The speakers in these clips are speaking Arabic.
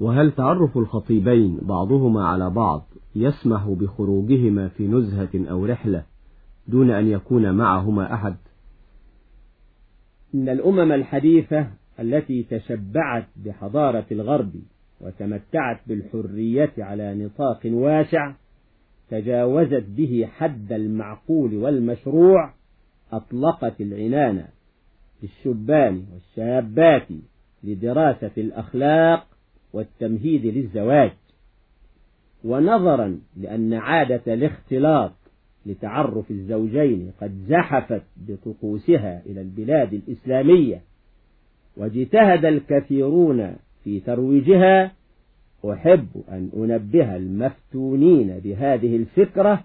وهل تعرف الخطيبين بعضهما على بعض يسمح بخروجهما في نزهة أو رحلة دون أن يكون معهما أحد؟ إن الأمم الحديثة التي تشبعت بحضارة الغرب وتمتعت بالحرية على نطاق واسع تجاوزت به حد المعقول والمشروع أطلقت العنان للشبان والشابات لدراسة الأخلاق والتمهيد للزواج. ونظرا لأن عادة الاختلاط لتعرف الزوجين قد زحفت بطقوسها إلى البلاد الإسلامية واجتهد الكثيرون في ترويجها. أحب أن أنبه المفتونين بهذه الفكرة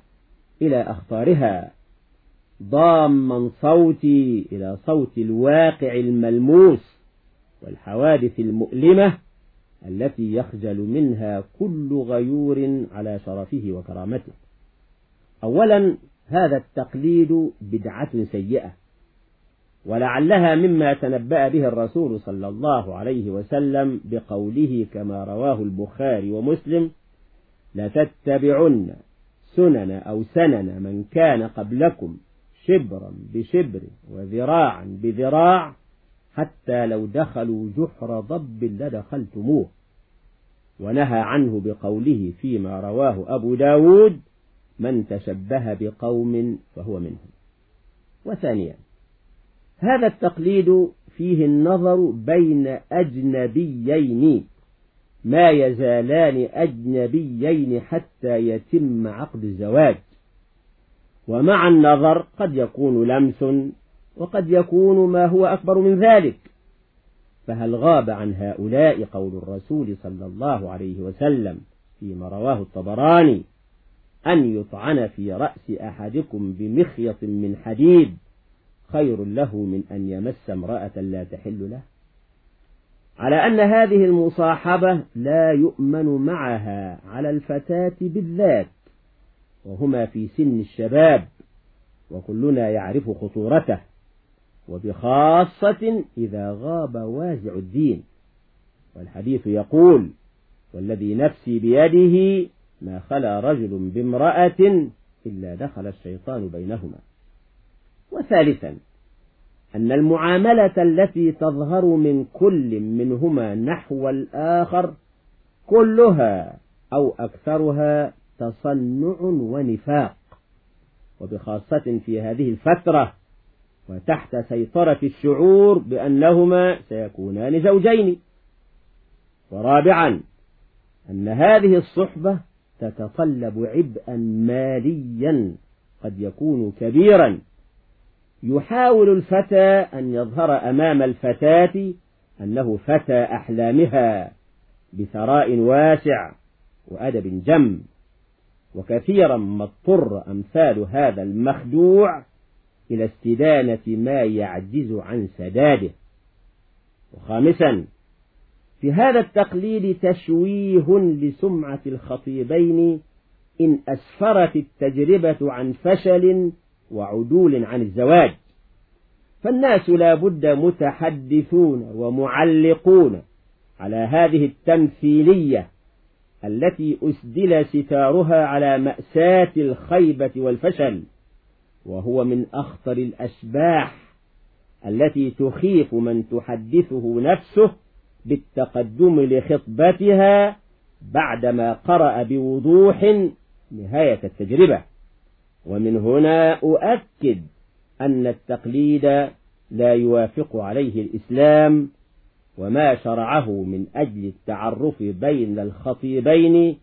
إلى أخطارها. ضاما صوتي إلى صوت الواقع الملموس والحوادث المؤلمة التي يخجل منها كل غيور على شرفه وكرامته. أولا هذا التقليد بدعة سيئة ولعلها مما تنبأ به الرسول صلى الله عليه وسلم بقوله كما رواه البخاري ومسلم لتتبعن سنن أو سنن من كان قبلكم شبرا بشبر وذراعا بذراع حتى لو دخلوا جحر ضب لدخلتموه. ونهى عنه بقوله فيما رواه أبو داود من تشبه بقوم فهو منهم. وثانيا هذا التقليد فيه النظر بين أجنبيين ما يزالان أجنبيين حتى يتم عقد الزواج. ومع النظر قد يكون لمس وقد يكون ما هو أكبر من ذلك. فهل غاب عن هؤلاء قول الرسول صلى الله عليه وسلم فيما رواه الطبراني أن يطعن في رأس أحدكم بمخيط من حديد خير له من أن يمس امرأة لا تحل له؟ على أن هذه المصاحبة لا يؤمن معها على الفتاة بالذات وهما في سن الشباب وكلنا يعرف خطورته. وبخاصة إذا غاب وازع الدين. والحديث يقول والذي نفسي بيده ما خلا رجل بامرأة إلا دخل الشيطان بينهما وثالثا أن المعاملة التي تظهر من كل منهما نحو الآخر كلها أو أكثرها تصنع ونفاق وبخاصة في هذه الفترة وتحت سيطرة الشعور بأنهما سيكونان زوجين. ورابعا أن هذه الصحبة تتطلب عبئا ماليا قد يكون كبيرا. يحاول الفتى أن يظهر أمام الفتاة أنه فتى أحلامها بثراء واسع وأدب جم. وكثيرا ما اضطر أمثال هذا المخدوع إلى استدانة ما يعجز عن سداده. وخامسا في هذا التقليد تشويه لسمعة الخطيبين إن أسفرت التجربة عن فشل وعدول عن الزواج. فالناس لا بد متحدثون ومعلقون على هذه التمثيلية التي أسدل ستارها على مأساة الخيبة والفشل. وهو من أخطر الأشباح التي تخيف من تحدثه نفسه بالتقدم لخطبتها بعدما قرأ بوضوح نهاية التجربة. ومن هنا أؤكد أن التقليد لا يوافق عليه الإسلام وما شرعه من أجل التعرف بين الخطيبين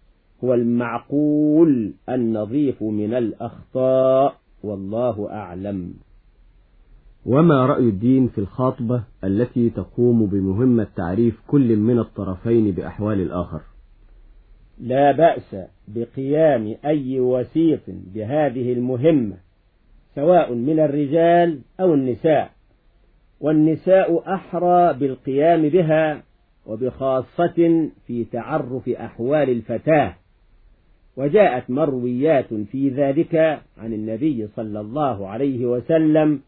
هو المعقول النظيف من الأخطاء. والله أعلم. وما رأي الدين في الخاطبة التي تقوم بمهمة تعريف كل من الطرفين بأحوال الآخر؟ لا بأس بقيام أي وسيط بهذه المهمة سواء من الرجال أو النساء. والنساء أحرى بالقيام بها وبخاصة في تعرف أحوال الفتاة. وجاءت مرويات في ذلك عن النبي صلى الله عليه وسلم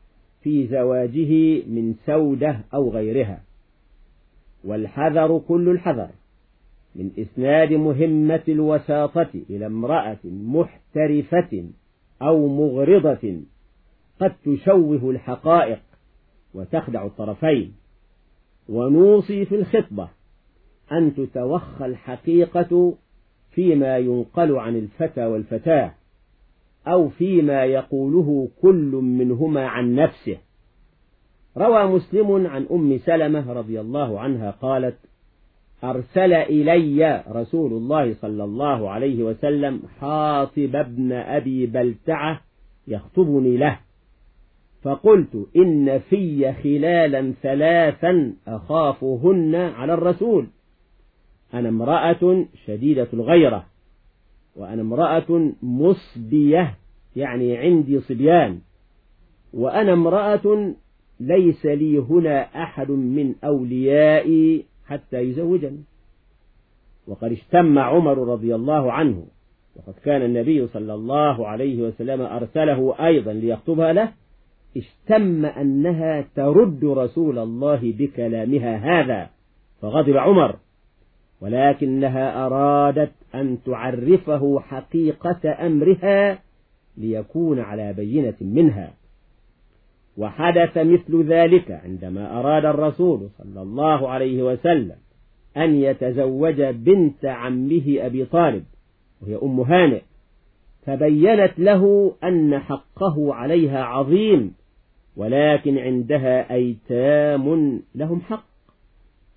في زواجه من سودة أو غيرها. والحذر كل الحذر من إسناد مهمة الوساطة إلى امرأة محترفة أو مغرضة قد تشوه الحقائق وتخدع الطرفين. ونوصي في الخطبة أن تتوخى الحقيقة فيما ينقل عن الفتى والفتاة أو فيما يقوله كل منهما عن نفسه. روى مسلم عن أم سلمة رضي الله عنها قالت أرسل إلي رسول الله صلى الله عليه وسلم حاطب ابن أبي بلتعة يخطبني له. فقلت إن في خلالا ثلاثا أخافهن على الرسول. أنا امرأة شديدة الغيرة وأنا امرأة مصبية يعني عندي صبيان وأنا امرأة ليس لي هنا أحد من أوليائي حتى يزوجني. وقد اشتم عمر رضي الله عنه وقد كان النبي صلى الله عليه وسلم أرسله أيضا ليخطبها له اشتم أنها ترد رسول الله بكلامها هذا فغضب عمر. ولكنها أرادت أن تعرفه حقيقة أمرها ليكون على بينة منها. وحدث مثل ذلك عندما أراد الرسول صلى الله عليه وسلم أن يتزوج بنت عمه أبي طالب وهي أم هانئ فبينت له أن حقه عليها عظيم ولكن عندها أيتام لهم حق.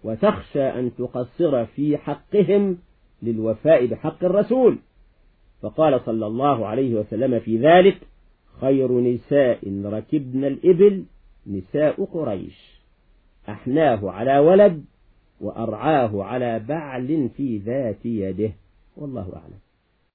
وتخشى أن تقصر في حقهم للوفاء بحق الرسول. فقال صلى الله عليه وسلم في ذلك خير نساء ركبن الإبل نساء قريش. أحناه على ولد وأرعاه على بعل في ذات يده. والله أعلم.